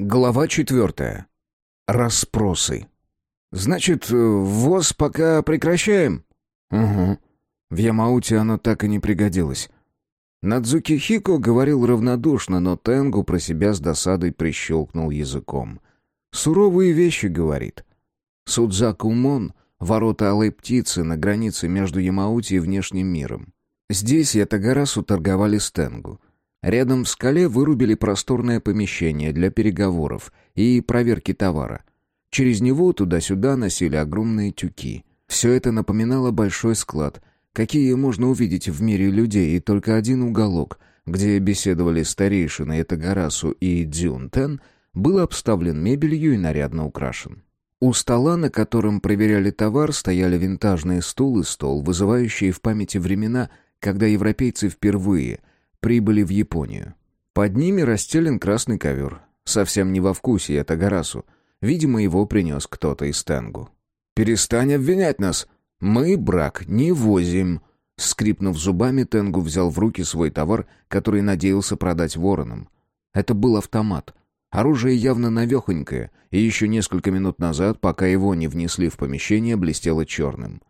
Глава четвертая. Расспросы. «Значит, ввоз пока прекращаем?» «Угу. В Ямауте оно так и не пригодилось». Надзуки Хико говорил равнодушно, но Тенгу про себя с досадой прищелкнул языком. «Суровые вещи», — говорит. Судзакумон — ворота алой птицы на границе между Ямаути и внешним миром. Здесь Ятагарасу торговали с Тенгу. Рядом в скале вырубили просторное помещение для переговоров и проверки товара. Через него туда-сюда носили огромные тюки. Все это напоминало большой склад, какие можно увидеть в мире людей, и только один уголок, где беседовали старейшины Этагарасу и Дзюнтен, был обставлен мебелью и нарядно украшен. У стола, на котором проверяли товар, стояли винтажные стул и стол, вызывающие в памяти времена, когда европейцы впервые – прибыли в Японию. Под ними расстелен красный ковер. Совсем не во вкусе это Гарасу. Видимо, его принес кто-то из Тенгу. «Перестань обвинять нас! Мы брак не возим!» Скрипнув зубами, Тенгу взял в руки свой товар, который надеялся продать воронам. Это был автомат. Оружие явно навехонькое, и еще несколько минут назад, пока его не внесли в помещение, блестело черным.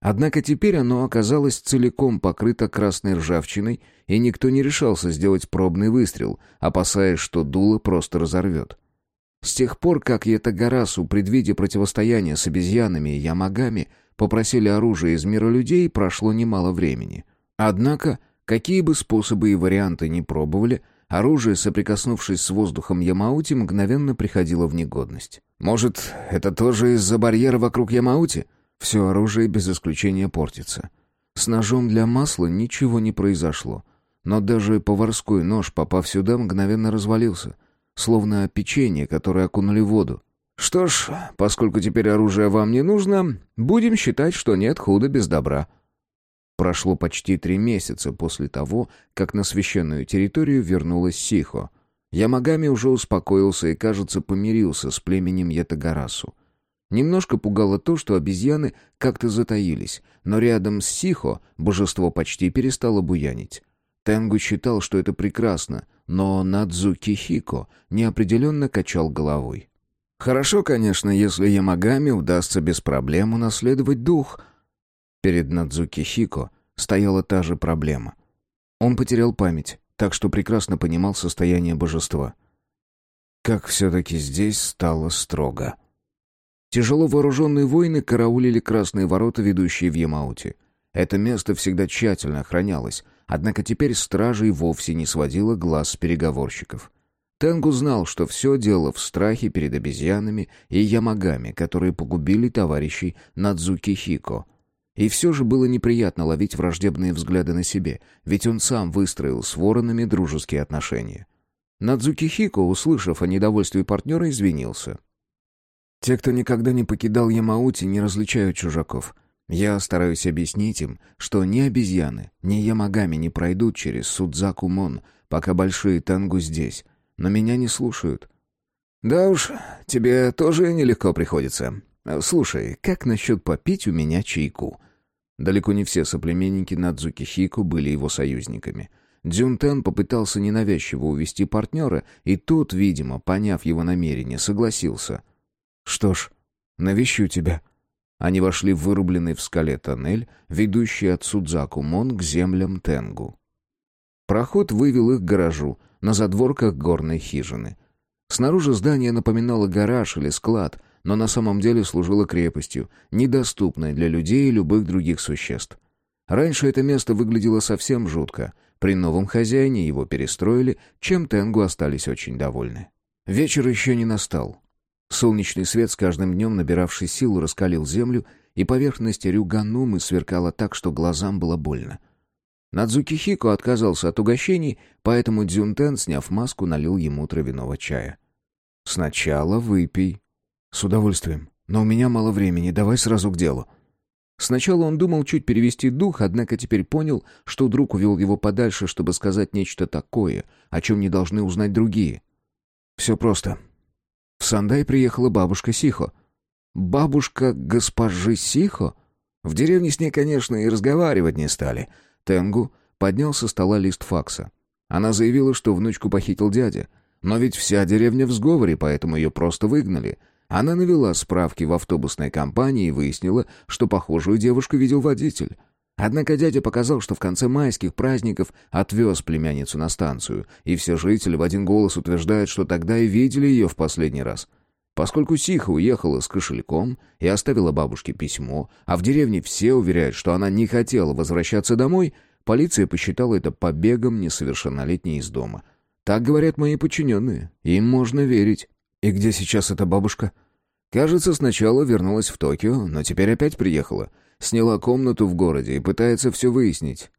Однако теперь оно оказалось целиком покрыто красной ржавчиной, и никто не решался сделать пробный выстрел, опасаясь, что дуло просто разорвет. С тех пор, как Ятагарасу, предвидя противостояние с обезьянами и ямагами, попросили оружие из мира людей, прошло немало времени. Однако, какие бы способы и варианты ни пробовали, оружие, соприкоснувшись с воздухом Ямаути, мгновенно приходило в негодность. «Может, это тоже из-за барьера вокруг Ямаути?» Все оружие без исключения портится. С ножом для масла ничего не произошло. Но даже поварской нож, попав сюда, мгновенно развалился. Словно печенье, которое окунули в воду. Что ж, поскольку теперь оружие вам не нужно, будем считать, что нет худа без добра. Прошло почти три месяца после того, как на священную территорию вернулась Сихо. Ямагами уже успокоился и, кажется, помирился с племенем Ятагарасу. Немножко пугало то, что обезьяны как-то затаились, но рядом с Сихо божество почти перестало буянить. Тенгу считал, что это прекрасно, но Надзуки Хико неопределенно качал головой. «Хорошо, конечно, если Ямагами удастся без проблем унаследовать дух». Перед Надзуки Хико стояла та же проблема. Он потерял память, так что прекрасно понимал состояние божества. Как все-таки здесь стало строго. Тяжело вооруженные воины караулили красные ворота, ведущие в Ямауте. Это место всегда тщательно охранялось, однако теперь стражей вовсе не сводила глаз с переговорщиков. Тенгу знал, что все дело в страхе перед обезьянами и ямагами, которые погубили товарищей Надзуки Хико. И все же было неприятно ловить враждебные взгляды на себе, ведь он сам выстроил с воронами дружеские отношения. Надзуки Хико, услышав о недовольстве партнера, извинился. Те, кто никогда не покидал Ямаути, не различают чужаков. Я стараюсь объяснить им, что ни обезьяны, ни ямагами не пройдут через Судзакумон, пока большие тангу здесь. Но меня не слушают. Да уж, тебе тоже нелегко приходится. Слушай, как насчет попить у меня чайку? Далеко не все соплеменники Надзуки Хико были его союзниками. Дзюнтен попытался ненавязчиво увести партнера, и тот, видимо, поняв его намерение, согласился — «Что ж, навещу тебя». Они вошли в вырубленный в скале тоннель, ведущий от Судзаку-Мон к землям Тенгу. Проход вывел их к гаражу, на задворках горной хижины. Снаружи здание напоминало гараж или склад, но на самом деле служило крепостью, недоступной для людей и любых других существ. Раньше это место выглядело совсем жутко. При новом хозяине его перестроили, чем Тенгу остались очень довольны. Вечер еще не настал. Солнечный свет с каждым днем, набиравший силу, раскалил землю, и поверхность рюганумы сверкала так, что глазам было больно. Надзуки Хико отказался от угощений, поэтому Дзюнтен, сняв маску, налил ему травяного чая. «Сначала выпей». «С удовольствием. Но у меня мало времени, давай сразу к делу». Сначала он думал чуть перевести дух, однако теперь понял, что друг увел его подальше, чтобы сказать нечто такое, о чем не должны узнать другие. «Все просто. В Сандай приехала бабушка Сихо. Бабушка госпожи Сихо? В деревне с ней, конечно, и разговаривать не стали. Тенгу поднял со стола лист факса. Она заявила, что внучку похитил дядя. Но ведь вся деревня в сговоре, поэтому ее просто выгнали. Она навела справки в автобусной компании и выяснила, что похожую девушку видел водитель. Однако дядя показал, что в конце майских праздников отвез племянницу на станцию, и все жители в один голос утверждают, что тогда и видели ее в последний раз. Поскольку Сиха уехала с кошельком и оставила бабушке письмо, а в деревне все уверяют, что она не хотела возвращаться домой, полиция посчитала это побегом несовершеннолетней из дома. Так говорят мои подчиненные, им можно верить. И где сейчас эта бабушка? Кажется, сначала вернулась в Токио, но теперь опять приехала. Сняла комнату в городе и пытается все выяснить.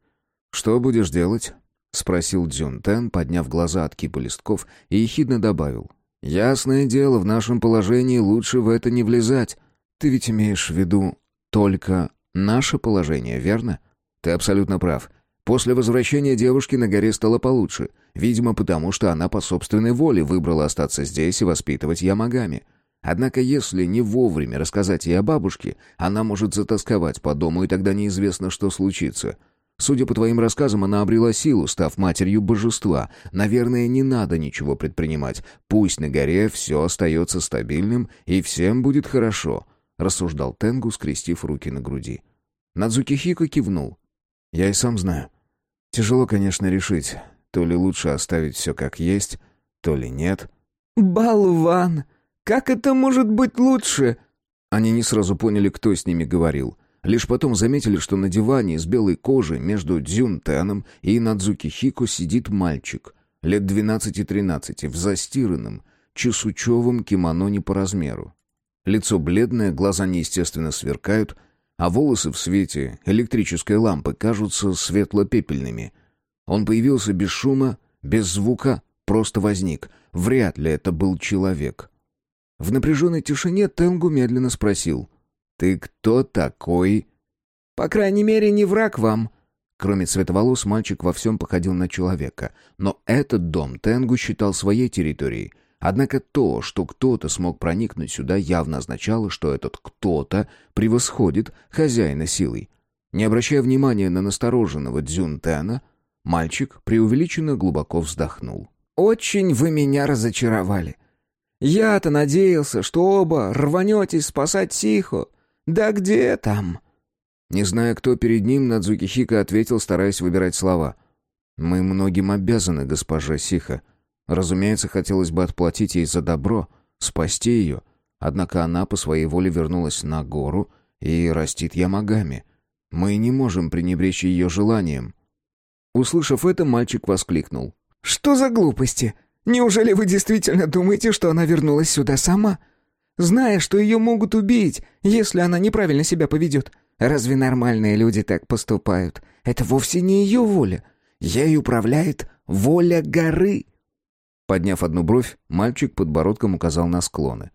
«Что будешь делать?» — спросил Дзюн Тен, подняв глаза от кипа листков, и ехидно добавил. «Ясное дело, в нашем положении лучше в это не влезать. Ты ведь имеешь в виду только наше положение, верно? Ты абсолютно прав. После возвращения девушки на горе стало получше. Видимо, потому что она по собственной воле выбрала остаться здесь и воспитывать Ямагами. Однако, если не вовремя рассказать ей о бабушке, она может затасковать по дому, и тогда неизвестно, что случится. Судя по твоим рассказам, она обрела силу, став матерью божества. Наверное, не надо ничего предпринимать. Пусть на горе все остается стабильным, и всем будет хорошо», — рассуждал Тенгу, скрестив руки на груди. Надзуки Хико кивнул. «Я и сам знаю. Тяжело, конечно, решить, то ли лучше оставить все как есть, то ли нет». «Болван! Как это может быть лучше?» Они не сразу поняли, кто с ними говорил — Лишь потом заметили, что на диване из белой кожи между Дзюн Теном и Надзуки Хико сидит мальчик, лет 12-13, в застиранном, чесучевом кимоно не по размеру. Лицо бледное, глаза неестественно сверкают, а волосы в свете электрической лампы кажутся светло-пепельными. Он появился без шума, без звука, просто возник. Вряд ли это был человек. В напряженной тишине Тенгу медленно спросил — «Ты кто такой?» «По крайней мере, не враг вам». Кроме цвета волос, мальчик во всем походил на человека. Но этот дом Тенгу считал своей территорией. Однако то, что кто-то смог проникнуть сюда, явно означало, что этот кто-то превосходит хозяина силой. Не обращая внимания на настороженного Дзюнтена, мальчик преувеличенно глубоко вздохнул. «Очень вы меня разочаровали. Я-то надеялся, что оба рванетесь спасать Сихо. «Да где там?» Не зная, кто перед ним, Надзуки Хика ответил, стараясь выбирать слова. «Мы многим обязаны, госпожа Сиха. Разумеется, хотелось бы отплатить ей за добро, спасти ее. Однако она по своей воле вернулась на гору и растит ямагами. Мы не можем пренебречь ее желанием». Услышав это, мальчик воскликнул. «Что за глупости? Неужели вы действительно думаете, что она вернулась сюда сама?» зная, что ее могут убить, если она неправильно себя поведет. Разве нормальные люди так поступают? Это вовсе не ее воля. Ей управляет воля горы». Подняв одну бровь, мальчик подбородком указал на склоны.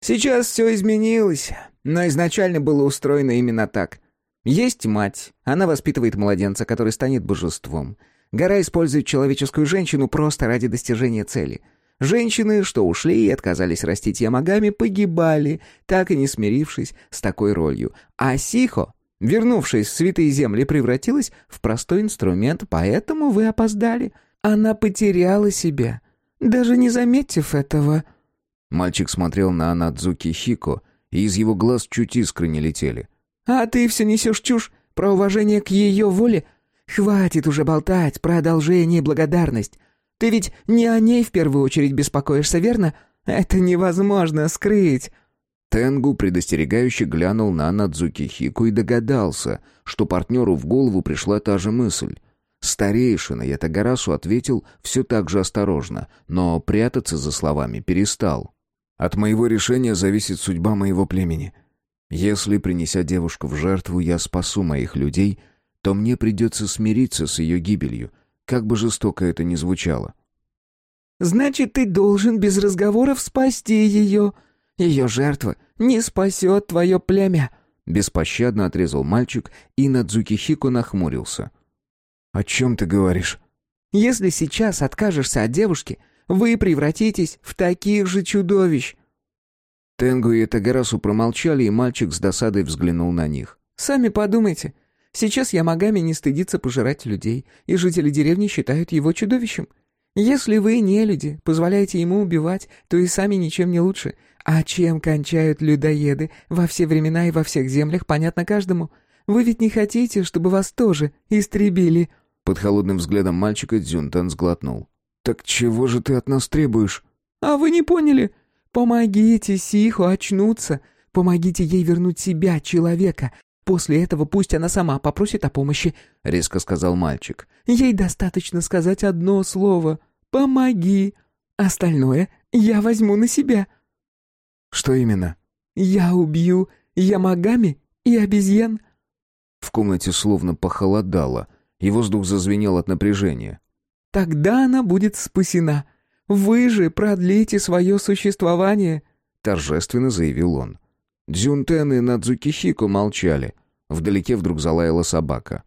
«Сейчас все изменилось, но изначально было устроено именно так. Есть мать, она воспитывает младенца, который станет божеством. Гора использует человеческую женщину просто ради достижения цели — Женщины, что ушли и отказались растить ямагами, погибали, так и не смирившись с такой ролью. А Сихо, вернувшись в святые земли, превратилась в простой инструмент, поэтому вы опоздали. Она потеряла себя, даже не заметив этого». Мальчик смотрел на Анадзуки Хико, и из его глаз чуть искры не летели. «А ты все несешь чушь про уважение к ее воле? Хватит уже болтать про одолжение и благодарность. Ты ведь не о ней в первую очередь беспокоишься, верно? Это невозможно скрыть». Тенгу предостерегающе глянул на Надзуки Хику и догадался, что партнеру в голову пришла та же мысль. Старейшина Ятагарасу ответил все так же осторожно, но прятаться за словами перестал. «От моего решения зависит судьба моего племени. Если, принеся девушку в жертву, я спасу моих людей, то мне придется смириться с ее гибелью, как бы жестоко это ни звучало. «Значит, ты должен без разговоров спасти ее. Ее жертва не спасет твое племя», — беспощадно отрезал мальчик, и Надзуки Хико нахмурился. «О чем ты говоришь?» «Если сейчас откажешься от девушки, вы превратитесь в таких же чудовищ». Тенгу и Тагарасу промолчали, и мальчик с досадой взглянул на них. «Сами подумайте, Сейчас Ямагами не стыдится пожирать людей, и жители деревни считают его чудовищем. Если вы, не люди, позволяете ему убивать, то и сами ничем не лучше. А чем кончают людоеды во все времена и во всех землях, понятно каждому. Вы ведь не хотите, чтобы вас тоже истребили?» Под холодным взглядом мальчика Дзюнтан сглотнул. «Так чего же ты от нас требуешь?» «А вы не поняли? Помогите Сиху очнуться. Помогите ей вернуть себя, человека. После этого пусть она сама попросит о помощи», — резко сказал мальчик. «Ей достаточно сказать одно слово. Помоги. Остальное я возьму на себя». «Что именно?» «Я убью ямагами и обезьян». В комнате словно похолодало, и воздух зазвенел от напряжения. Тогда она будет спасена. Вы же продлите свое существование», — торжественно заявил он. Дзюнтен и Надзукихико молчали. Вдалеке вдруг залаяла собака.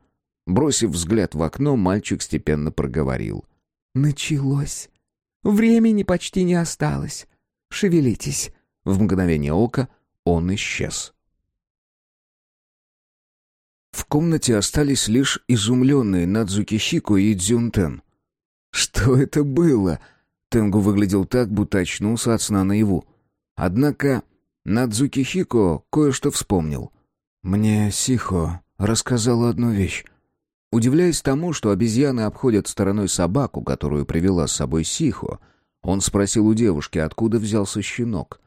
Бросив взгляд в окно, мальчик степенно проговорил. «Началось. Времени почти не осталось. Шевелитесь». В мгновение ока он исчез. В комнате остались лишь изумленные Надзукихико и Дзюнтен. Что это было? Тенгу выглядел так, будто очнулся от сна наяву. Однако Надзуки Хико кое-что вспомнил. «Мне Сихо рассказала одну вещь. Удивляясь тому, что обезьяны обходят стороной собаку, которую привела с собой Сихо, он спросил у девушки, откуда взялся щенок.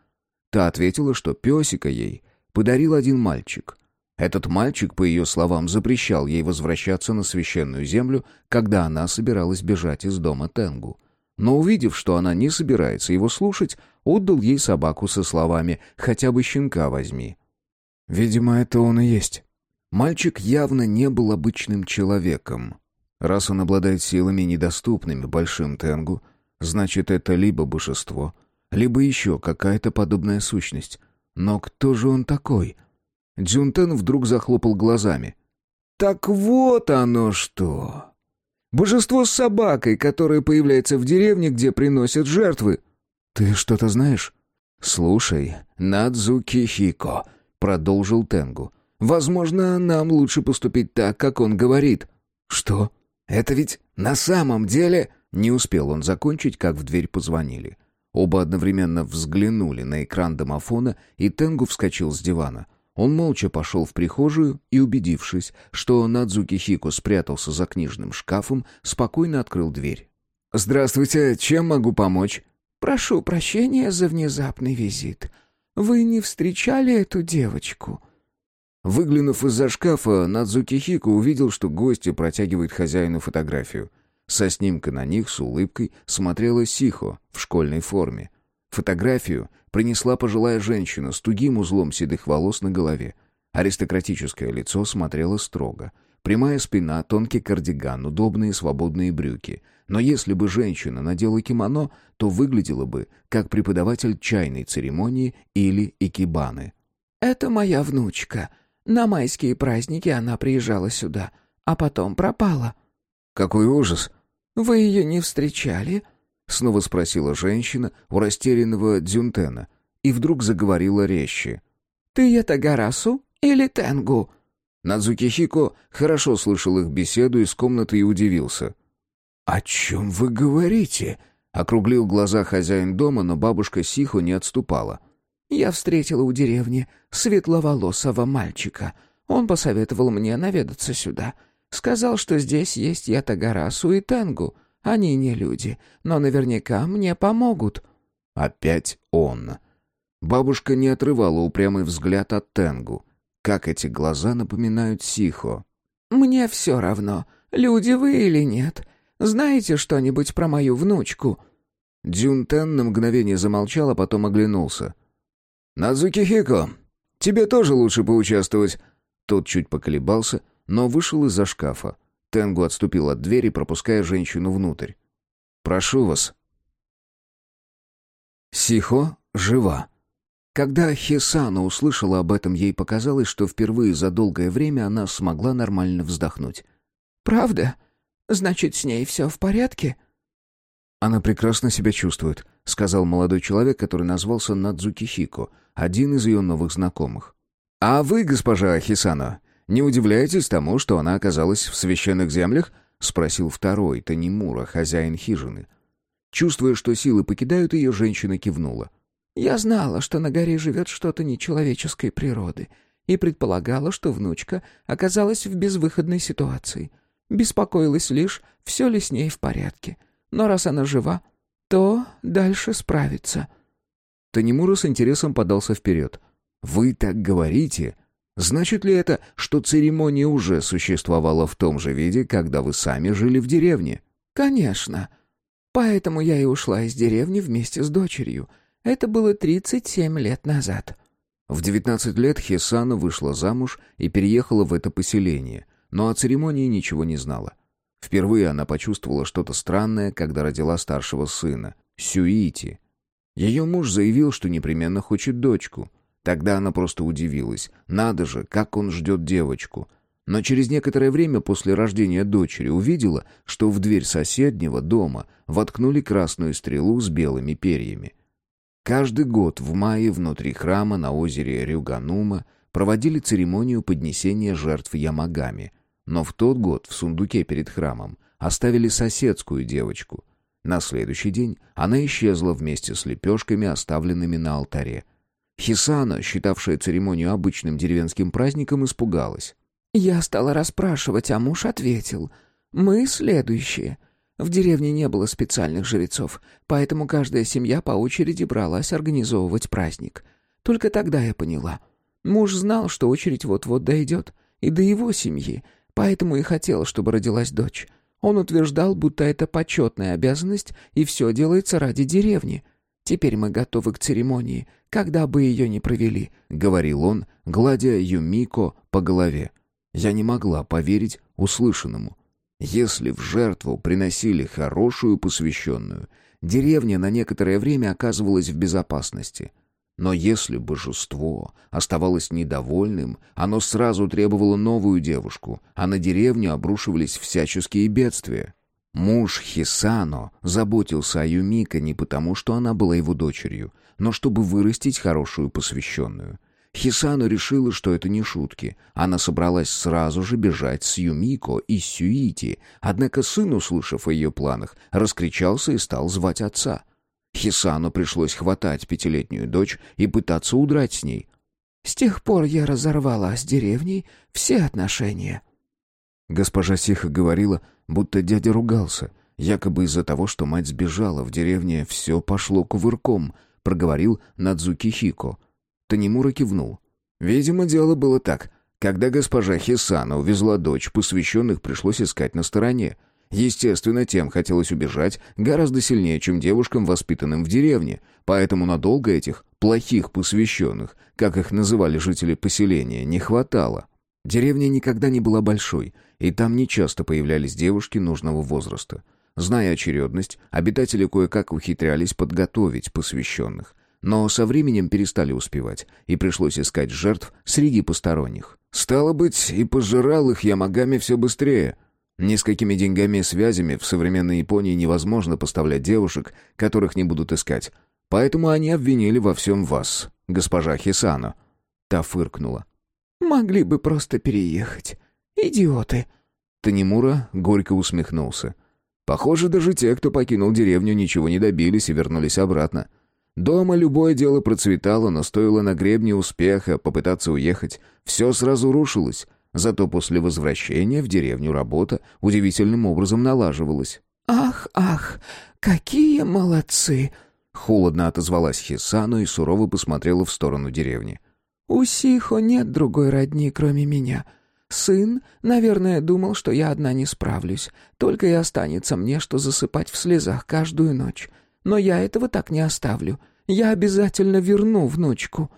Та ответила, что песика ей подарил один мальчик. Этот мальчик, по ее словам, запрещал ей возвращаться на священную землю, когда она собиралась бежать из дома Тенгу. Но увидев, что она не собирается его слушать, отдал ей собаку со словами «хотя бы щенка возьми». Видимо, это он и есть. Мальчик явно не был обычным человеком. Раз он обладает силами, недоступными большим Тенгу, значит, это либо божество, либо еще какая-то подобная сущность. Но кто же он такой — Дзюнтен вдруг захлопал глазами. «Так вот оно что! Божество с собакой, которое появляется в деревне, где приносят жертвы. Ты что-то знаешь?» «Слушай, Надзуки Хико», — продолжил Тенгу. «Возможно, нам лучше поступить так, как он говорит». «Что? Это ведь на самом деле...» Не успел он закончить, как в дверь позвонили. Оба одновременно взглянули на экран домофона, и Тенгу вскочил с дивана. Он молча пошел в прихожую и, убедившись, что Надзуки Хико спрятался за книжным шкафом, спокойно открыл дверь. «Здравствуйте, чем могу помочь?» «Прошу прощения за внезапный визит. Вы не встречали эту девочку?» Выглянув из-за шкафа, Надзуки Хико увидел, что гости протягивают хозяину фотографию. Со снимка на них с улыбкой смотрела Сихо в школьной форме. Фотографию принесла пожилая женщина с тугим узлом седых волос на голове. Аристократическое лицо смотрело строго. Прямая спина, тонкий кардиган, удобные свободные брюки. Но если бы женщина надела кимоно, то выглядела бы как преподаватель чайной церемонии или икебаны. «Это моя внучка. На майские праздники она приезжала сюда, а потом пропала». «Какой ужас!» «Вы ее не встречали?» Снова спросила женщина у растерянного Дзюнтена и вдруг заговорила резче. «Ты это Гарасу или Тенгу?» Надзуки Хико хорошо слышал их беседу из комнаты и удивился. «О чем вы говорите?» — округлил глаза хозяин дома, но бабушка Сихо не отступала. «Я встретила у деревни светловолосого мальчика. Он посоветовал мне наведаться сюда. Сказал, что здесь есть Ятагарасу и Тенгу. Они не люди, но наверняка мне помогут». Опять он. Бабушка не отрывала упрямый взгляд от Тенгу. Как эти глаза напоминают Сихо. «Мне все равно, люди вы или нет. Знаете что-нибудь про мою внучку?» Дзюнтен на мгновение замолчал, а потом оглянулся. «Надзуки Хико, тебе тоже лучше поучаствовать». Тот чуть поколебался, но вышел из-за шкафа. Тенгу отступил от двери, пропуская женщину внутрь. «Прошу вас». Сихо жива. Когда Хисана услышала об этом, ей показалось, что впервые за долгое время она смогла нормально вздохнуть. «Правда? Значит, с ней все в порядке?» «Она прекрасно себя чувствует», — сказал молодой человек, который назвался Надзуки Хико, один из ее новых знакомых. «А вы, госпожа Хисана, не удивляетесь тому, что она оказалась в священных землях?» — спросил второй, Танимура, хозяин хижины. Чувствуя, что силы покидают ее, женщина кивнула. «Я знала, что на горе живет что-то нечеловеческой природы, и предполагала, что внучка оказалась в безвыходной ситуации. Беспокоилась лишь, все ли с ней в порядке. Но раз она жива, то дальше справится». Танимура с интересом подался вперед. «Вы так говорите? Значит ли это, что церемония уже существовала в том же виде, когда вы сами жили в деревне?» «Конечно. Поэтому я и ушла из деревни вместе с дочерью. Это было 37 лет назад». В 19 лет Хесана вышла замуж и переехала в это поселение, но о церемонии ничего не знала. Впервые она почувствовала что-то странное, когда родила старшего сына, Сюити. Ее муж заявил, что непременно хочет дочку. Тогда она просто удивилась. Надо же, как он ждет девочку. Но через некоторое время после рождения дочери увидела, что в дверь соседнего дома воткнули красную стрелу с белыми перьями. Каждый год в мае внутри храма на озере Рюганума проводили церемонию поднесения жертв Ямагами. Но в тот год в сундуке перед храмом оставили соседскую девочку. На следующий день она исчезла вместе с лепешками, оставленными на алтаре. Хисана, считавшая церемонию обычным деревенским праздником, испугалась. Я стала расспрашивать, а муж ответил. «Мы следующие. В деревне не было специальных жрецов, поэтому каждая семья по очереди бралась организовывать праздник. Только тогда я поняла. Муж знал, что очередь вот-вот дойдет, и до его семьи, поэтому и хотел, чтобы родилась дочь. Он утверждал, будто это почетная обязанность, и все делается ради деревни. Теперь мы готовы к церемонии, когда бы ее ни провели», — говорил он, гладя Юмико по голове. Я не могла поверить услышанному. Если в жертву приносили хорошую посвященную, деревня на некоторое время оказывалась в безопасности. Но если божество оставалось недовольным, оно сразу требовало новую девушку, а на деревню обрушивались всяческие бедствия. Муж Хисано заботился о Юмика не потому, что она была его дочерью, но чтобы вырастить хорошую посвященную — Хисану решила, что это не шутки. Она собралась сразу же бежать с Юмико и Сюити, однако сын, услышав о ее планах, раскричался и стал звать отца. Хисану пришлось хватать пятилетнюю дочь и пытаться удрать с ней. «С тех пор я разорвала с деревней все отношения». Госпожа Сиха говорила, будто дядя ругался, якобы из-за того, что мать сбежала в деревне, все пошло кувырком, проговорил Надзуки Хико — Танимура кивнул. Видимо, дело было так. Когда госпожа Хисана увезла дочь, посвященных пришлось искать на стороне. Естественно, тем хотелось убежать гораздо сильнее, чем девушкам, воспитанным в деревне, поэтому надолго этих «плохих посвященных», как их называли жители поселения, не хватало. Деревня никогда не была большой, и там нечасто появлялись девушки нужного возраста. Зная очередность, обитатели кое-как ухитрялись подготовить посвященных но со временем перестали успевать, и пришлось искать жертв среди посторонних. Стало быть, и пожирал их Ямагами все быстрее. Несколькими деньгами и связями в современной Японии невозможно поставлять девушек, которых не будут искать. Поэтому они обвинили во всем вас, госпожа Хисано. Та фыркнула. «Могли бы просто переехать. Идиоты!» Танимура горько усмехнулся. «Похоже, даже те, кто покинул деревню, ничего не добились и вернулись обратно. Дома любое дело процветало, но стоило на гребне успеха попытаться уехать, все сразу рушилось. Зато после возвращения в деревню работа удивительным образом налаживалась. «Ах, ах, какие молодцы!» Холодно отозвалась Хисану и сурово посмотрела в сторону деревни. «У Сихо нет другой родни, кроме меня. Сын, наверное, думал, что я одна не справлюсь. Только и останется мне, что засыпать в слезах каждую ночь. Но я этого так не оставлю. Я обязательно верну внучку».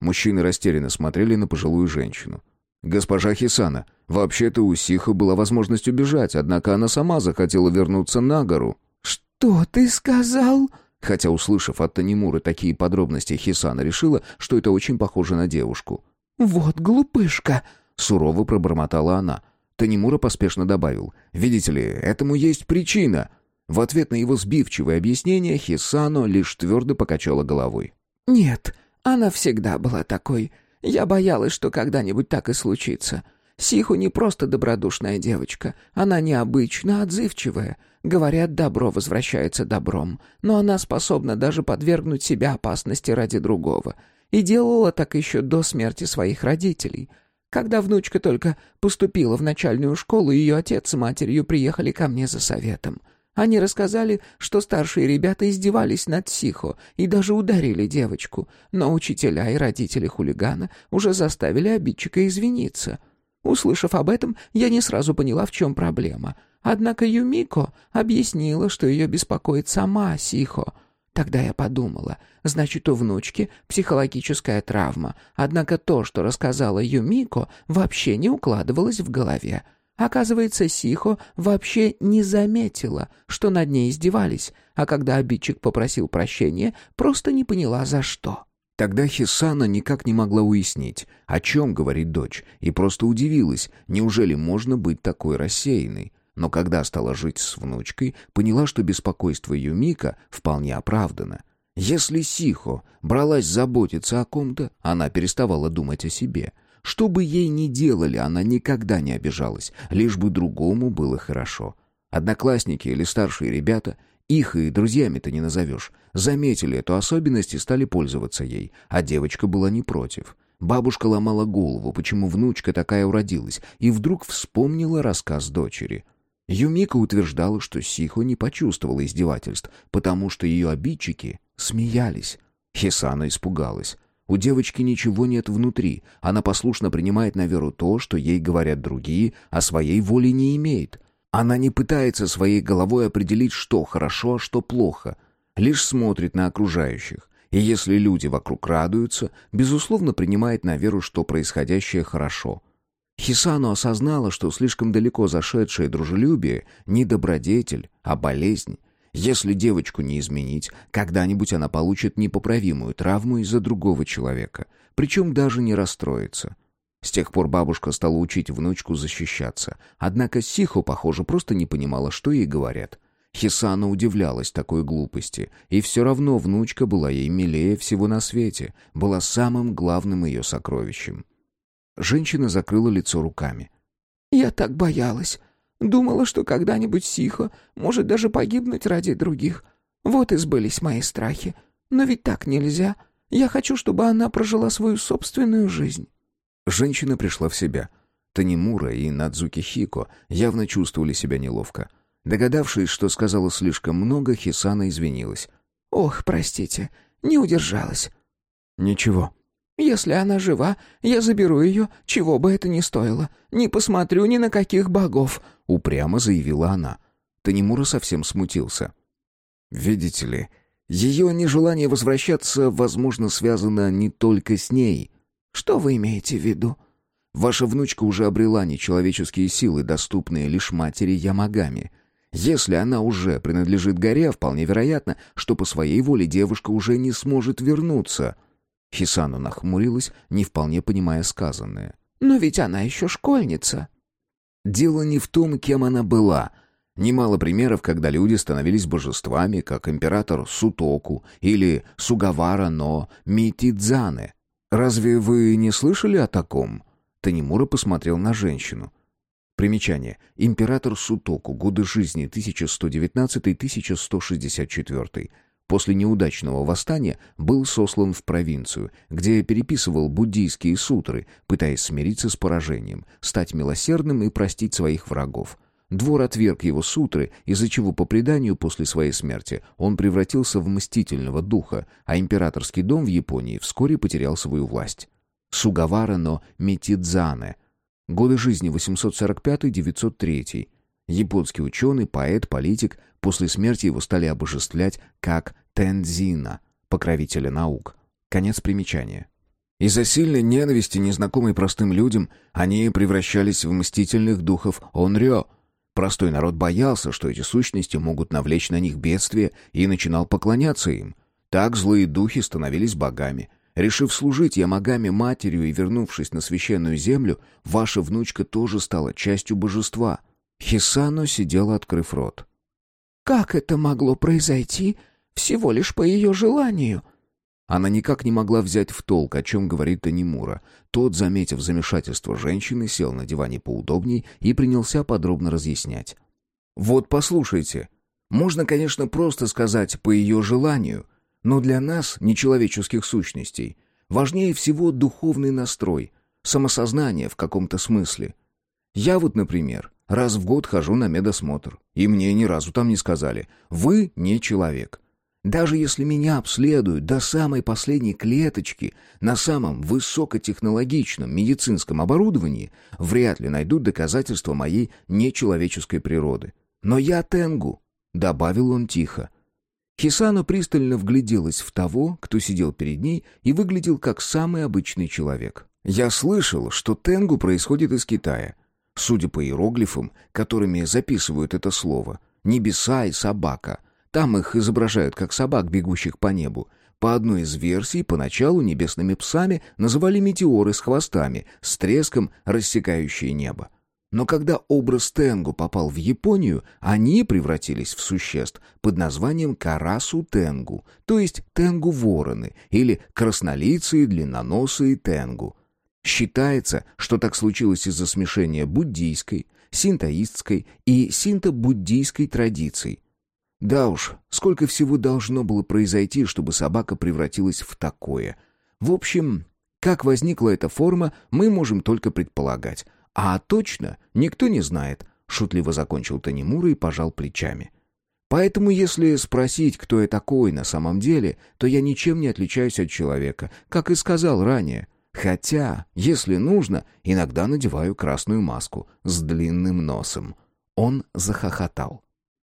Мужчины растерянно смотрели на пожилую женщину. «Госпожа Хисана, вообще-то у Сиха была возможность убежать, однако она сама захотела вернуться на гору». «Что ты сказал?» Хотя, услышав от Танимуры такие подробности, Хисана решила, что это очень похоже на девушку. «Вот глупышка!» — сурово пробормотала она. Танимура поспешно добавил. «Видите ли, этому есть причина». В ответ на его сбивчивое объяснение Хисано лишь твердо покачала головой. «Нет, она всегда была такой. Я боялась, что когда-нибудь так и случится. Сиху не просто добродушная девочка, она необычно отзывчивая. Говорят, добро возвращается добром, но она способна даже подвергнуть себя опасности ради другого. И делала так еще до смерти своих родителей. Когда внучка только поступила в начальную школу, ее отец с матерью приехали ко мне за советом. Они рассказали, что старшие ребята издевались над Сихо и даже ударили девочку, но учителя и родители хулигана уже заставили обидчика извиниться. Услышав об этом, я не сразу поняла, в чем проблема. Однако Юмико объяснила, что ее беспокоит сама Сихо. Тогда я подумала, значит, у внучки психологическая травма, однако то, что рассказала Юмико, вообще не укладывалось в голове. Оказывается, Сихо вообще не заметила, что над ней издевались, а когда обидчик попросил прощения, просто не поняла за что. Тогда Хисана никак не могла уяснить, о чем говорит дочь, и просто удивилась, неужели можно быть такой рассеянной. Но когда стала жить с внучкой, поняла, что беспокойство Юмика вполне оправдано. Если Сихо бралась заботиться о ком-то, она переставала думать о себе. Что бы ей ни делали, она никогда не обижалась, лишь бы другому было хорошо. Одноклассники или старшие ребята, их и друзьями-то не назовешь, заметили эту особенность и стали пользоваться ей, а девочка была не против. Бабушка ломала голову, почему внучка такая уродилась, и вдруг вспомнила рассказ дочери. Юмика утверждала, что Сихо не почувствовала издевательств, потому что ее обидчики смеялись. Хисана испугалась. У девочки ничего нет внутри. Она послушно принимает на веру то, что ей говорят другие, а своей воли не имеет. Она не пытается своей головой определить, что хорошо, а что плохо. Лишь смотрит на окружающих. И если люди вокруг радуются, безусловно принимает на веру, что происходящее хорошо. Хисану осознала, что слишком далеко зашедшее дружелюбие не добродетель, а болезнь. Если девочку не изменить, когда-нибудь она получит непоправимую травму из-за другого человека, причем даже не расстроится. С тех пор бабушка стала учить внучку защищаться, однако Сихо, похоже, просто не понимала, что ей говорят. Хисана удивлялась такой глупости, и все равно внучка была ей милее всего на свете, была самым главным ее сокровищем. Женщина закрыла лицо руками. «Я так боялась. Думала, что когда-нибудь Сихо может даже погибнуть ради других. Вот и сбылись мои страхи. Но ведь так нельзя. Я хочу, чтобы она прожила свою собственную жизнь». Женщина пришла в себя. Танимура и Надзуки Хико явно чувствовали себя неловко. Догадавшись, что сказала слишком много, Хисана извинилась. «Ох, простите, не удержалась». «Ничего». «Если она жива, я заберу ее, чего бы это ни стоило. Не посмотрю ни на каких богов», — упрямо заявила она. Танимура совсем смутился. «Видите ли, ее нежелание возвращаться, возможно, связано не только с ней». «Что вы имеете в виду?» «Ваша внучка уже обрела нечеловеческие силы, доступные лишь матери Ямагами». Если она уже принадлежит горе, вполне вероятно, что по своей воле девушка уже не сможет вернуться. Хисану нахмурилась, не вполне понимая сказанное. «Но ведь она еще школьница». Дело не в том, кем она была. Немало примеров, когда люди становились божествами, как император Сутоку или Сугавара но Митидзане. Разве вы не слышали о таком? Танимура посмотрел на женщину. Примечание. Император Сутоку. Годы жизни 1119-1164. После неудачного восстания был сослан в провинцию, где переписывал буддийские сутры, пытаясь смириться с поражением, стать милосердным и простить своих врагов. Двор отверг его сутры, из-за чего по преданию после своей смерти он превратился в мстительного духа, а императорский дом в Японии вскоре потерял свою власть. Сугавара но Митидзане. Годы жизни 845-903. Японский ученый, поэт, политик, после смерти его стали обожествлять как Тензина, покровителя наук. Конец примечания. Из-за сильной ненависти, незнакомой простым людям, они превращались в мстительных духов Онрё. Простой народ боялся, что эти сущности могут навлечь на них бедствие, и начинал поклоняться им. Так злые духи становились богами. Решив служить Ямагами матерью и вернувшись на священную землю, ваша внучка тоже стала частью божества. Хисано сидела, открыв рот. «Как это могло произойти всего лишь по ее желанию?» Она никак не могла взять в толк, о чем говорит Танимура. Тот, заметив замешательство женщины, сел на диване поудобней и принялся подробно разъяснять. «Вот послушайте. Можно, конечно, просто сказать «по ее желанию», но для нас, нечеловеческих сущностей, важнее всего духовный настрой, самосознание в каком-то смысле. Я вот, например, раз в год хожу на медосмотр, и мне ни разу там не сказали «вы не человек». Даже если меня обследуют до самой последней клеточки на самом высокотехнологичном медицинском оборудовании, вряд ли найдут доказательства моей нечеловеческой природы. Но я Тенгу, добавил он тихо. Хисана пристально вгляделась в того, кто сидел перед ней и выглядел как самый обычный человек. Я слышал, что Тенгу происходит из Китая. Судя по иероглифам, которыми записывают это слово, небеса и собака — там их изображают как собак, бегущих по небу. По одной из версий, поначалу небесными псами называли метеоры с хвостами, с треском рассекающие небо. Но когда образ Тенгу попал в Японию, они превратились в существ под названием Карасу Тенгу, то есть Тенгу-вороны или краснолицые длинноносые Тенгу. Считается, что так случилось из-за смешения буддийской, синтоистской и синто-буддийской традиций. Да уж, сколько всего должно было произойти, чтобы собака превратилась в такое. В общем, как возникла эта форма, мы можем только предполагать. А точно никто не знает, шутливо закончил Танимура и пожал плечами. Поэтому, если спросить, кто я такой на самом деле, то я ничем не отличаюсь от человека, как и сказал ранее. Хотя, если нужно, иногда надеваю красную маску с длинным носом. Он захохотал.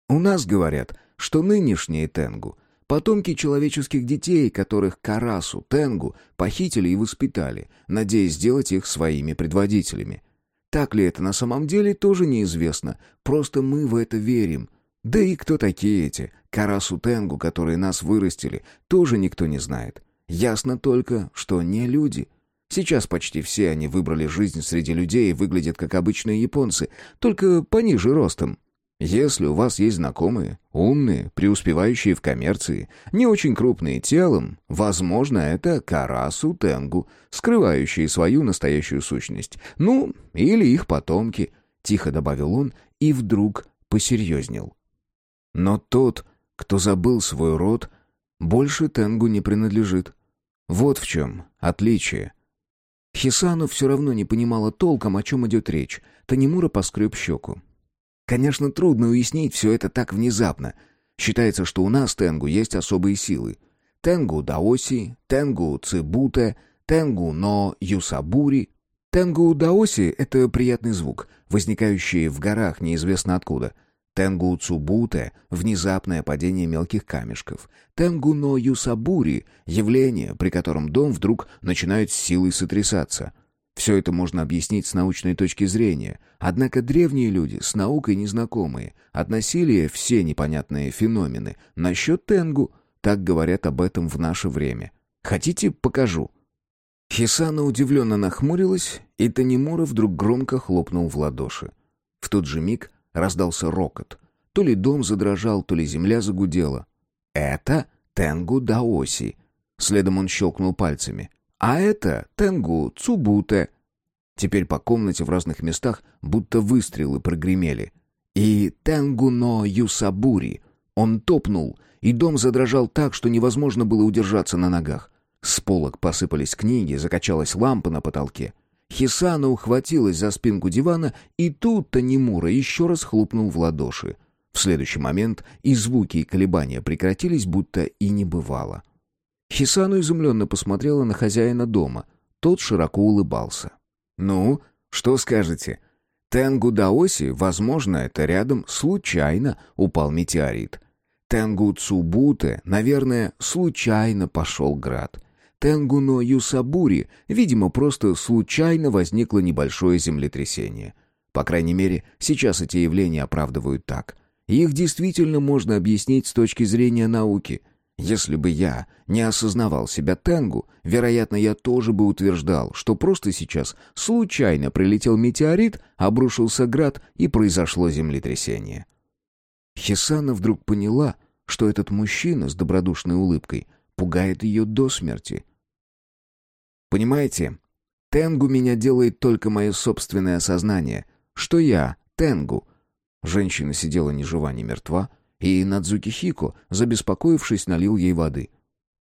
У нас говорят, что нынешние тенгу — потомки человеческих детей, которых Карасу, тенгу, похитили и воспитали, надеясь сделать их своими предводителями. Так ли это на самом деле, тоже неизвестно, просто мы в это верим. Да и кто такие эти, Карасу Тенгу, которые нас вырастили, тоже никто не знает. Ясно только, что не люди — Сейчас почти все они выбрали жизнь среди людей и выглядят как обычные японцы, только пониже ростом. Если у вас есть знакомые, умные, преуспевающие в коммерции, не очень крупные телом, возможно, это карасу тенгу, скрывающие свою настоящую сущность. Ну, или их потомки, тихо добавил он и вдруг посерьезнел. Но тот, кто забыл свой род, больше тенгу не принадлежит. Вот в чем отличие. Хисану все равно не понимала толком, о чем идет речь. Танимура поскреб щеку. Конечно, трудно уяснить все это так внезапно. Считается, что у нас тенгу есть особые силы. Тенгу даоси, тенгу цибуте, тенгу но юсабури. Тенгу даоси — это приятный звук, возникающий в горах неизвестно откуда. Тенгу цубуте — внезапное падение мелких камешков. Тенгу но юсабури — явление, при котором дом вдруг начинает с силой сотрясаться — все это можно объяснить с научной точки зрения, однако древние люди, с наукой незнакомые, относили все непонятные феномены насчет тенгу, так говорят об этом в наше время. Хотите, покажу?» Хисана удивленно нахмурилась, и Танимура вдруг громко хлопнул в ладоши. В тот же миг раздался рокот. То ли дом задрожал, то ли земля загудела. «Это Тенгу Даоси!» Следом он щелкнул пальцами. А это Тенгу Цубуте. Теперь по комнате в разных местах будто выстрелы прогремели. И Тенгу но Юсабури. Он топнул, и дом задрожал так, что невозможно было удержаться на ногах. С полок посыпались книги, закачалась лампа на потолке. Хисана ухватилась за спинку дивана, и тут-то Немура еще раз хлопнул в ладоши. В следующий момент и звуки, и колебания прекратились, будто и не бывало. Хисану изумленно посмотрела на хозяина дома. Тот широко улыбался. «Ну, что скажете? Тенгу Даоси, возможно, это рядом случайно упал метеорит. Тенгу Цубуте, наверное, случайно пошел град. Тенгу но Юсабури, видимо, просто случайно возникло небольшое землетрясение. По крайней мере, сейчас эти явления оправдывают так. Их действительно можно объяснить с точки зрения науки — если бы я не осознавал себя Тенгу, вероятно, я тоже бы утверждал, что просто сейчас случайно прилетел метеорит, обрушился град и произошло землетрясение. Хисана вдруг поняла, что этот мужчина с добродушной улыбкой пугает ее до смерти. Понимаете, Тенгу меня делает только мое собственное осознание, что я Тенгу. Женщина сидела ни жива, ни мертва, и Надзуки Хико, забеспокоившись, налил ей воды.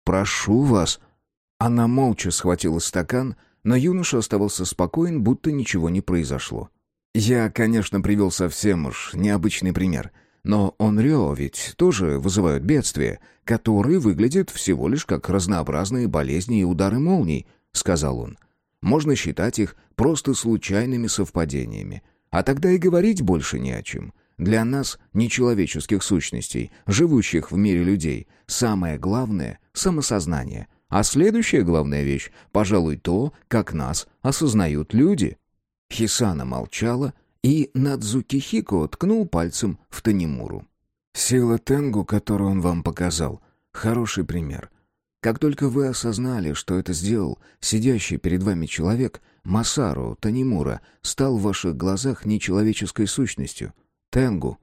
«Прошу вас!» Она молча схватила стакан, но юноша оставался спокоен, будто ничего не произошло. Я, конечно, привел совсем уж необычный пример, но Онрё ведь тоже вызывают бедствия, которые выглядят всего лишь как разнообразные болезни и удары молний, сказал он. Можно считать их просто случайными совпадениями. А тогда и говорить больше не о чем. Для нас, нечеловеческих сущностей, живущих в мире людей, самое главное — самосознание. А следующая главная вещь, пожалуй, то, как нас осознают люди. Хисана молчала, и Надзуки Хико ткнул пальцем в Танимуру. «Сила Тенгу, которую он вам показал, хороший пример. Как только вы осознали, что это сделал сидящий перед вами человек, Масару Танимура стал в ваших глазах нечеловеческой сущностью. Тенгу.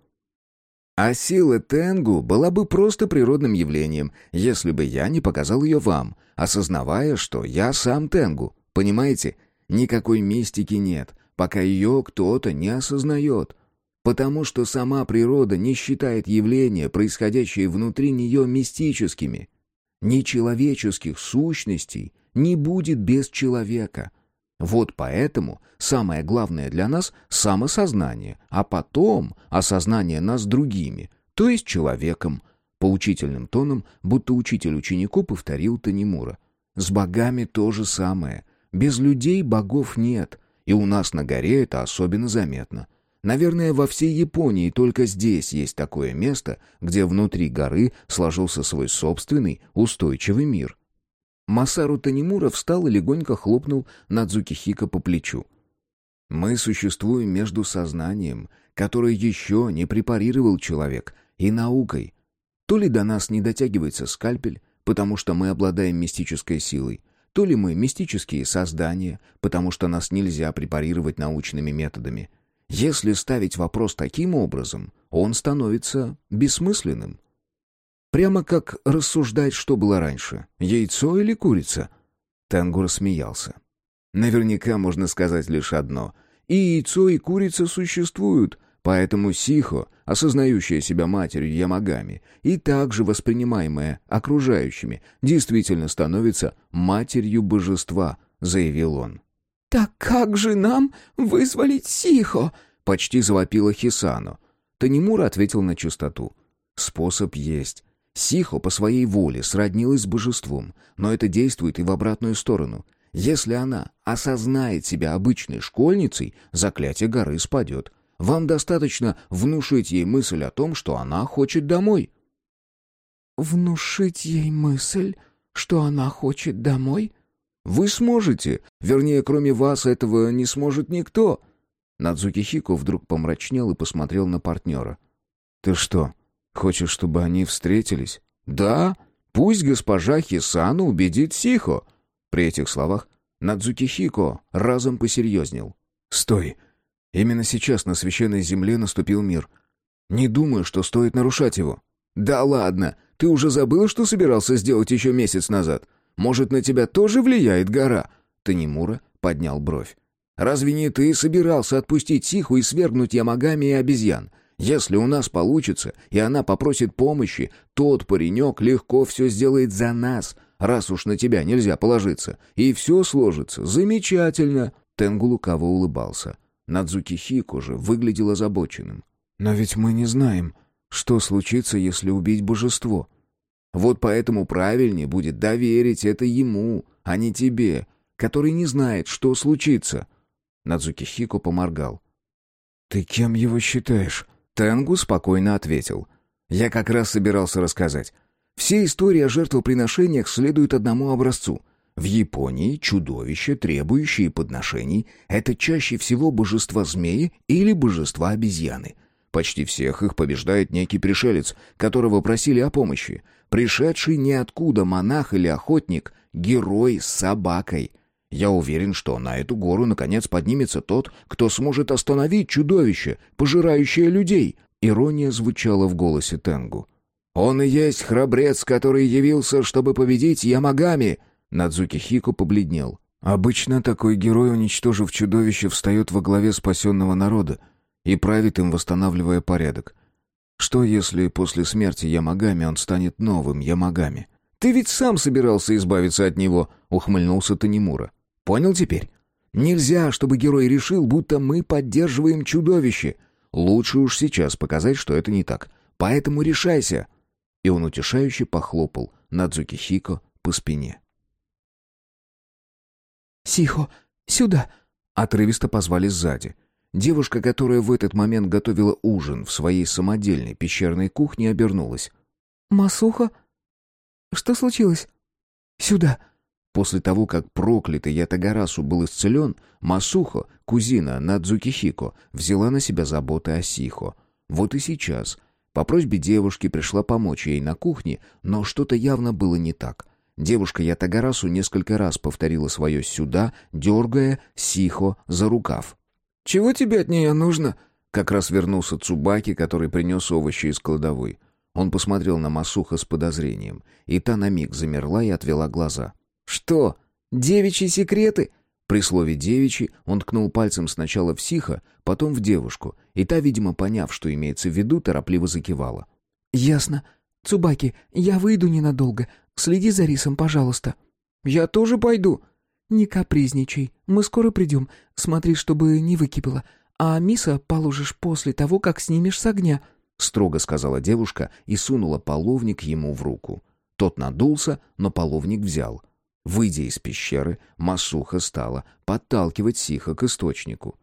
А сила Тенгу была бы просто природным явлением, если бы я не показал ее вам, осознавая, что я сам Тенгу. Понимаете? Никакой мистики нет, пока ее кто-то не осознает. Потому что сама природа не считает явления, происходящие внутри нее, мистическими. Нечеловеческих сущностей не будет без человека. Вот поэтому самое главное для нас — самосознание, а потом осознание нас другими, то есть человеком. Поучительным тоном, будто учитель ученику повторил Танимура. С богами то же самое. Без людей богов нет, и у нас на горе это особенно заметно. Наверное, во всей Японии только здесь есть такое место, где внутри горы сложился свой собственный устойчивый мир. Масару Танимура встал и легонько хлопнул Надзуки Хика по плечу. «Мы существуем между сознанием, которое еще не препарировал человек, и наукой. То ли до нас не дотягивается скальпель, потому что мы обладаем мистической силой, то ли мы мистические создания, потому что нас нельзя препарировать научными методами. Если ставить вопрос таким образом, он становится бессмысленным. Прямо как рассуждать, что было раньше, яйцо или курица. Тенгу рассмеялся. Наверняка можно сказать лишь одно. И яйцо, и курица существуют, поэтому Сихо, осознающая себя матерью Ямагами и также воспринимаемая окружающими, действительно становится матерью божества, заявил он. «Так как же нам вызволить Сихо?» — почти завопила Хисану. Танимура ответил на чистоту. «Способ есть. Сихо по своей воле сроднилась с божеством, но это действует и в обратную сторону. Если она осознает себя обычной школьницей, заклятие горы спадет. Вам достаточно внушить ей мысль о том, что она хочет домой». «Внушить ей мысль, что она хочет домой?» Вы сможете. Вернее, кроме вас этого не сможет никто. Надзуки Хико вдруг помрачнел и посмотрел на партнера. Ты что, хочешь, чтобы они встретились? Да. Пусть госпожа Хисану убедит Сихо. При этих словах Надзуки Хико разом посерьезнел. Стой. Именно сейчас на священной земле наступил мир. Не думаю, что стоит нарушать его. Да ладно. Ты уже забыл, что собирался сделать еще месяц назад? Может, на тебя тоже влияет гора?» Танимура поднял бровь. «Разве не ты собирался отпустить Сиху и свергнуть Ямагами и обезьян? Если у нас получится, и она попросит помощи, тот паренек легко все сделает за нас, раз уж на тебя нельзя положиться. И все сложится. Замечательно!» Тенгу лукаво улыбался. Надзуки Хико же выглядел озабоченным. «Но ведь мы не знаем, что случится, если убить божество», вот поэтому правильнее будет доверить это ему, а не тебе, который не знает, что случится. Надзуки Хико поморгал. «Ты кем его считаешь?» Тенгу спокойно ответил. «Я как раз собирался рассказать. Все истории о жертвоприношениях следуют одному образцу. В Японии чудовища, требующие подношений, это чаще всего божества змеи или божества обезьяны. Почти всех их побеждает некий пришелец, которого просили о помощи. Пришедший ниоткуда монах или охотник — герой с собакой. Я уверен, что на эту гору наконец поднимется тот, кто сможет остановить чудовище, пожирающее людей. Ирония звучала в голосе Тенгу. Он и есть храбрец, который явился, чтобы победить Ямагами!» Надзуки Хико побледнел. Обычно такой герой, уничтожив чудовище, встает во главе спасенного народа и правит им, восстанавливая порядок. Что, если после смерти Ямагами он станет новым Ямагами? «Ты ведь сам собирался избавиться от него», — ухмыльнулся Танимура. «Понял теперь? Нельзя, чтобы герой решил, будто мы поддерживаем чудовище. Лучше уж сейчас показать, что это не так. Поэтому решайся». И он утешающе похлопал Надзуки Хико по спине. «Сихо, сюда!» Отрывисто позвали сзади. Девушка, которая в этот момент готовила ужин в своей самодельной пещерной кухне, обернулась. «Масуха? Что случилось? Сюда!» После того, как проклятый Ятагарасу был исцелен, Масухо, кузина Надзукихико, взяла на себя заботы о Сихо. Вот и сейчас. По просьбе девушки пришла помочь ей на кухне, но что-то явно было не так. Девушка Ятагарасу несколько раз повторила свое «сюда», дергая Сихо за рукав. «Чего тебе от нее нужно?» Как раз вернулся Цубаки, который принес овощи из кладовой. Он посмотрел на Масуха с подозрением, и та на миг замерла и отвела глаза. «Что? Девичьи секреты?» При слове «девичий» он ткнул пальцем сначала в Сиха, потом в девушку, и та, видимо, поняв, что имеется в виду, торопливо закивала. «Ясно. Цубаки, я выйду ненадолго. Следи за рисом, пожалуйста». «Я тоже пойду». «Не капризничай. Мы скоро придем. Смотри, чтобы не выкипело. А миса положишь после того, как снимешь с огня», — строго сказала девушка и сунула половник ему в руку. Тот надулся, но половник взял. Выйдя из пещеры, Масуха стала подталкивать Сиха к источнику.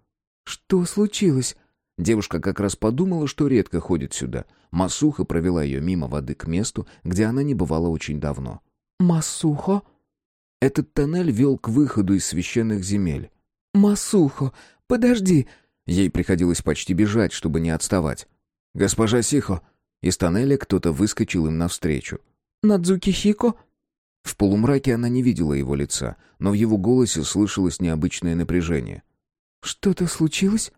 «Что случилось?» Девушка как раз подумала, что редко ходит сюда. Масуха провела ее мимо воды к месту, где она не бывала очень давно. «Масухо?» Этот тоннель вел к выходу из священных земель. «Масухо, подожди!» Ей приходилось почти бежать, чтобы не отставать. «Госпожа Сихо!» Из тоннеля кто-то выскочил им навстречу. «Надзуки Хико?» В полумраке она не видела его лица, но в его голосе слышалось необычное напряжение. «Что-то случилось?»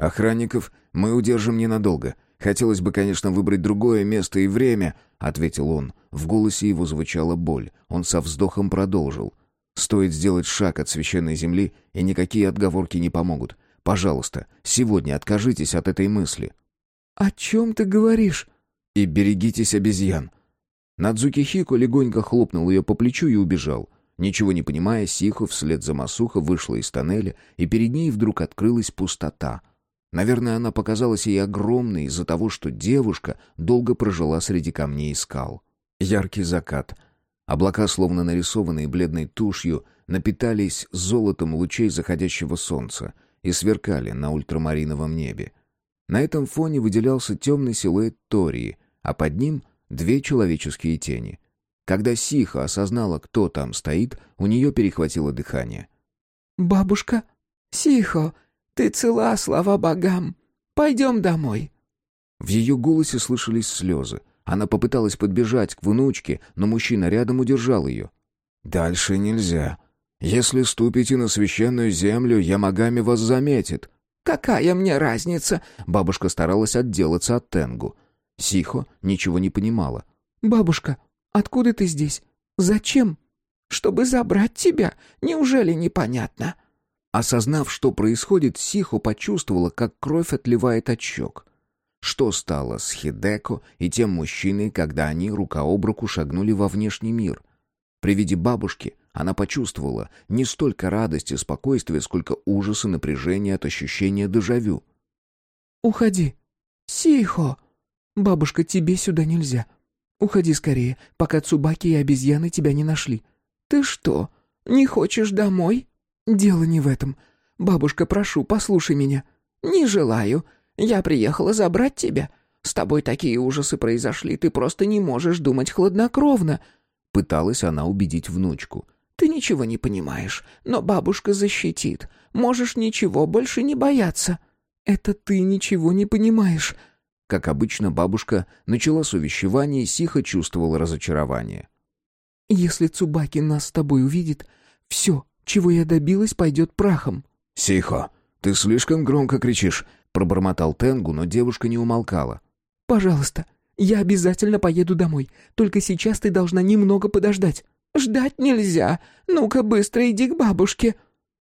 «Охранников мы удержим ненадолго. Хотелось бы, конечно, выбрать другое место и время», — ответил он. В голосе его звучала боль. Он со вздохом продолжил. «Стоит сделать шаг от священной земли, и никакие отговорки не помогут. Пожалуйста, сегодня откажитесь от этой мысли». «О чем ты говоришь?» «И берегитесь обезьян». Надзуки Хико легонько хлопнул ее по плечу и убежал. Ничего не понимая, Сихо вслед за Масухо вышла из тоннеля, и перед ней вдруг открылась пустота — Наверное, она показалась ей огромной из-за того, что девушка долго прожила среди камней и скал. Яркий закат. Облака, словно нарисованные бледной тушью, напитались золотом лучей заходящего солнца и сверкали на ультрамариновом небе. На этом фоне выделялся темный силуэт Тории, а под ним две человеческие тени. Когда Сиха осознала, кто там стоит, у нее перехватило дыхание. «Бабушка? Сихо!» Ты цела, слава богам. Пойдем домой». В ее голосе слышались слезы. Она попыталась подбежать к внучке, но мужчина рядом удержал ее. «Дальше нельзя. Если ступите на священную землю, Ямагами вас заметит». «Какая мне разница?» Бабушка старалась отделаться от Тенгу. Сихо ничего не понимала. «Бабушка, откуда ты здесь? Зачем?» «Чтобы забрать тебя. Неужели непонятно?» Осознав, что происходит, Сихо почувствовала, как кровь отливает от щек. Что стало с Хидеко и тем мужчиной, когда они рука об руку шагнули во внешний мир? При виде бабушки она почувствовала не столько радость и спокойствие, сколько ужас и напряжение от ощущения дежавю. «Уходи! Сихо! Бабушка, тебе сюда нельзя. Уходи скорее, пока Цубаки и обезьяны тебя не нашли. Ты что, не хочешь домой?» «Дело не в этом. Бабушка, прошу, послушай меня». «Не желаю. Я приехала забрать тебя. С тобой такие ужасы произошли, ты просто не можешь думать хладнокровно». Пыталась она убедить внучку. «Ты ничего не понимаешь, но бабушка защитит. Можешь ничего больше не бояться». «Это ты ничего не понимаешь». Как обычно, бабушка начала с увещевания и Сиха чувствовала разочарование. «Если Цубаки нас с тобой увидит, все, чего я добилась, пойдет прахом». «Сихо, ты слишком громко кричишь», — пробормотал Тенгу, но девушка не умолкала. «Пожалуйста, Я обязательно поеду домой. Только сейчас ты должна немного подождать». «Ждать нельзя. Ну-ка быстро иди к бабушке».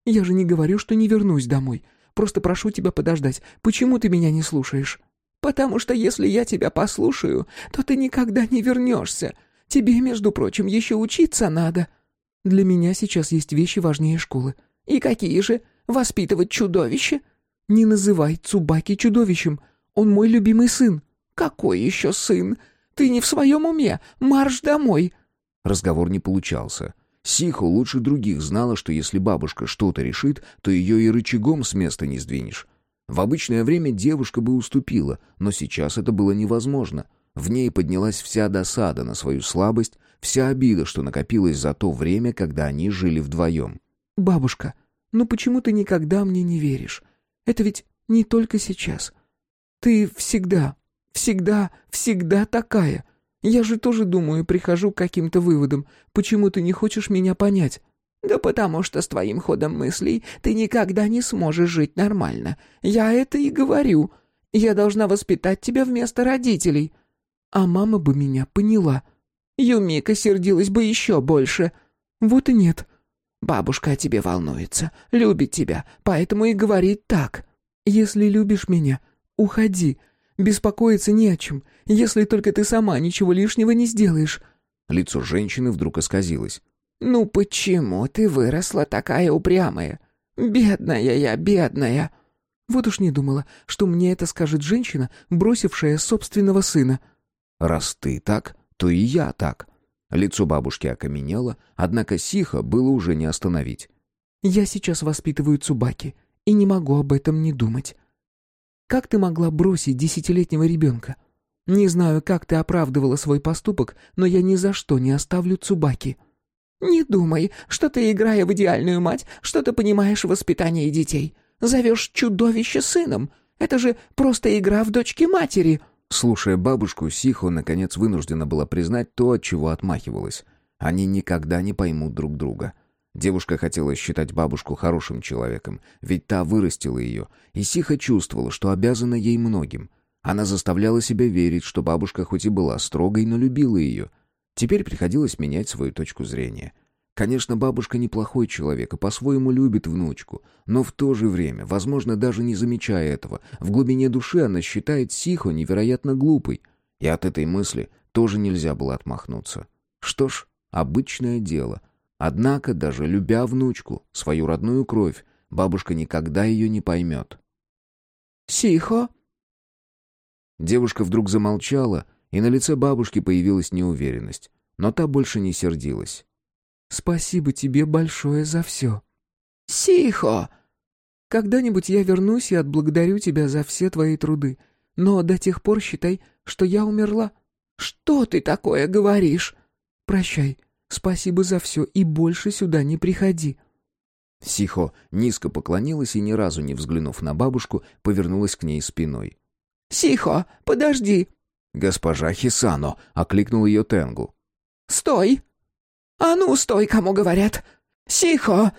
«Я же не говорю, что не вернусь домой. Просто прошу тебя подождать. Почему ты меня не слушаешь?» «Потому что если я тебя послушаю, то ты никогда не вернешься. Тебе, между прочим, еще учиться надо». «Для меня сейчас есть вещи важнее школы». «И какие же? Воспитывать чудовище?» «Не называй Цубаки чудовищем. Он мой любимый сын». «Какой еще сын? Ты не в своем уме? Марш домой!» Разговор не получался. Сихо лучше других знала, что если бабушка что-то решит, то ее и рычагом с места не сдвинешь. В обычное время девушка бы уступила, но сейчас это было невозможно. В ней поднялась вся досада на свою слабость, вся обида, что накопилась за то время, когда они жили вдвоем. «Бабушка, ну почему ты никогда мне не веришь? Это ведь не только сейчас. Ты всегда, Всегда, всегда такая. Я же тоже думаю и прихожу к каким-то выводам. Почему ты не хочешь меня понять?» «Да потому что с твоим ходом мыслей ты никогда не сможешь жить нормально. Я это и говорю. Я должна воспитать тебя вместо родителей». «А мама бы меня поняла». «Юмика сердилась бы еще больше». «Вот и нет». «Бабушка о тебе волнуется, любит тебя, поэтому и говорит так». «Если любишь меня, уходи. Беспокоиться не о чем, если только ты сама ничего лишнего не сделаешь». Лицо женщины вдруг исказилось. «Ну почему ты выросла такая упрямая? Бедная я, бедная!» Вот уж не думала, что мне это скажет женщина, бросившая собственного сына. «Раз ты так, то и я так». Лицо бабушки окаменело, однако Сиха было уже не остановить. «Я сейчас воспитываю Цубаки и не могу об этом не думать. Как ты могла бросить десятилетнего ребенка? Не знаю, как ты оправдывала свой поступок, но я ни за что не оставлю Цубаки». «Не думай, что ты, играя в идеальную мать, что-то понимаешь в воспитании детей. Зовешь чудовище сыном. Это же просто игра в дочки матери». Слушая бабушку, Сихо наконец вынуждена была признать то, от чего отмахивалась. Они никогда не поймут друг друга. Девушка хотела считать бабушку хорошим человеком, ведь та вырастила ее, и Сиха чувствовала, что обязана ей многим. Она заставляла себя верить, что бабушка хоть и была строгой, но любила ее. Теперь приходилось менять свою точку зрения. Конечно, бабушка неплохой человек и по-своему любит внучку, но в то же время, возможно, даже не замечая этого, в глубине души она считает Сихо невероятно глупой, и от этой мысли тоже нельзя было отмахнуться. Что ж, обычное дело — Однако, даже любя внучку, свою родную кровь, бабушка никогда ее не поймет. «Сихо!» Девушка вдруг замолчала, и на лице бабушки появилась неуверенность, но та больше не сердилась. «Спасибо тебе большое за все». «Сихо!» «Когда-нибудь я вернусь и отблагодарю тебя за все твои труды, но до тех пор считай, что я умерла». «Что ты такое говоришь?» «Прощай, Спасибо за все и больше сюда не приходи». Сихо низко поклонилась и, ни разу не взглянув на бабушку, повернулась к ней спиной. «Сихо, подожди!» «Госпожа Хисано!» — окликнул ее Тенгу. «Стой! А ну, стой, кому говорят! Сихо!»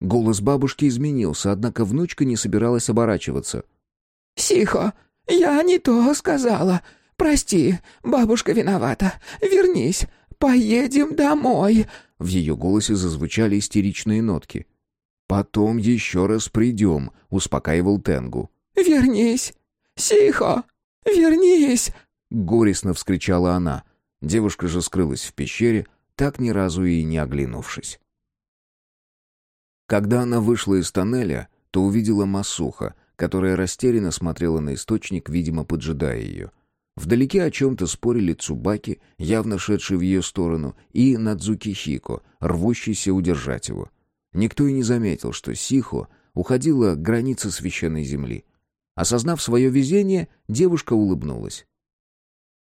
Голос бабушки изменился, однако внучка не собиралась оборачиваться. «Сихо! Я не то сказала! Прости, бабушка виновата! Вернись! «Поедем домой!» В ее голосе зазвучали истеричные нотки. «Потом еще раз придем», — успокаивал Тенгу. «Вернись! Сихо! Вернись!» Горестно вскричала она. Девушка же скрылась в пещере, так ни разу и не оглянувшись. Когда она вышла из тоннеля, то увидела Масуха, которая растерянно смотрела на источник, видимо, поджидая ее. Вдалеке о чем-то спорили Цубаки, явно шедший в ее сторону, и Надзуки Хико, рвущийся удержать его. Никто и не заметил, что Сихо уходила к границе священной земли. Осознав свое везение, девушка улыбнулась.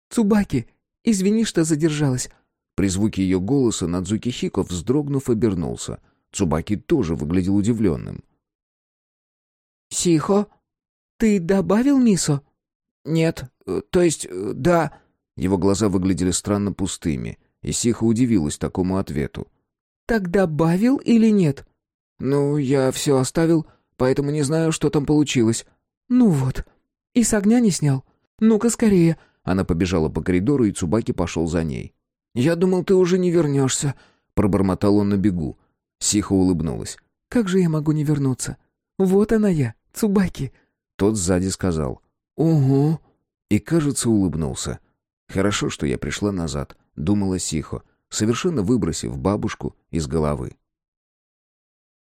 «Цубаки, извини, что задержалась». При звуке ее голоса Надзуки Хико, вздрогнув, обернулся. Цубаки тоже выглядел удивленным. «Сихо, ты добавил мисо?» «Нет, то есть, да...» Его глаза выглядели странно пустыми, и Сиха удивилась такому ответу. «Так добавил или нет?» «Ну, я все оставил, поэтому не знаю, что там получилось». «Ну вот. И с огня не снял. Ну-ка скорее. Она побежала по коридору, и Цубаки пошел за ней. «Я думал, ты уже не вернешься», — пробормотал он на бегу. Сиха улыбнулась. «Как же я могу не вернуться? Вот она я, Цубаки». Тот сзади сказал. «Угу». И, кажется, улыбнулся. «Хорошо, что я пришла назад», — думала Сихо, совершенно выбросив бабушку из головы.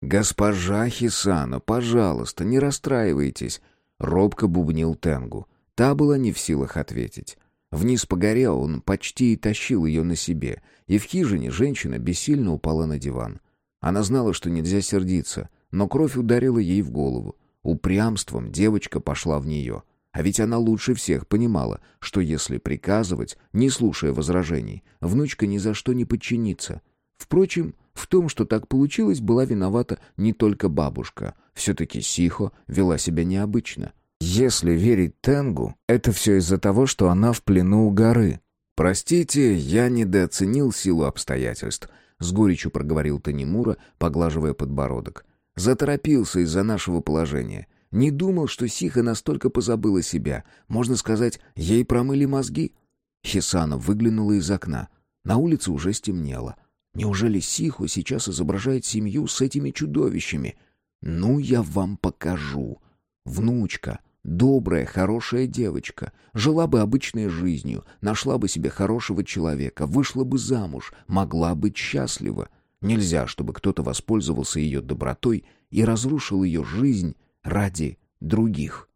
«Госпожа Хисана, пожалуйста, не расстраивайтесь», — робко бубнил Тенгу. Та была не в силах ответить. Вниз по горе он почти и тащил ее на себе, и в хижине женщина бессильно упала на диван. Она знала, что нельзя сердиться, но кровь ударила ей в голову. Упрямством девочка пошла в нее. А ведь она лучше всех понимала, что если приказывать, не слушая возражений, внучка ни за что не подчинится. Впрочем, в том, что так получилось, была виновата не только бабушка. Все-таки Сихо вела себя необычно. Если верить Тенгу, это все из-за того, что она в плену у горы. «Простите, я недооценил силу обстоятельств», — с горечью проговорил Танимура, поглаживая подбородок. «Заторопился из-за нашего положения. Не думал, что Сиха настолько позабыла себя. Можно сказать, ей промыли мозги». Хисана выглянула из окна. На улице уже стемнело. Неужели Сиху сейчас изображает семью с этими чудовищами? Ну, я вам покажу. Внучка, добрая, хорошая девочка, жила бы обычной жизнью, нашла бы себе хорошего человека, вышла бы замуж, могла быть счастлива. Нельзя, чтобы кто-то воспользовался ее добротой и разрушил ее жизнь ради других.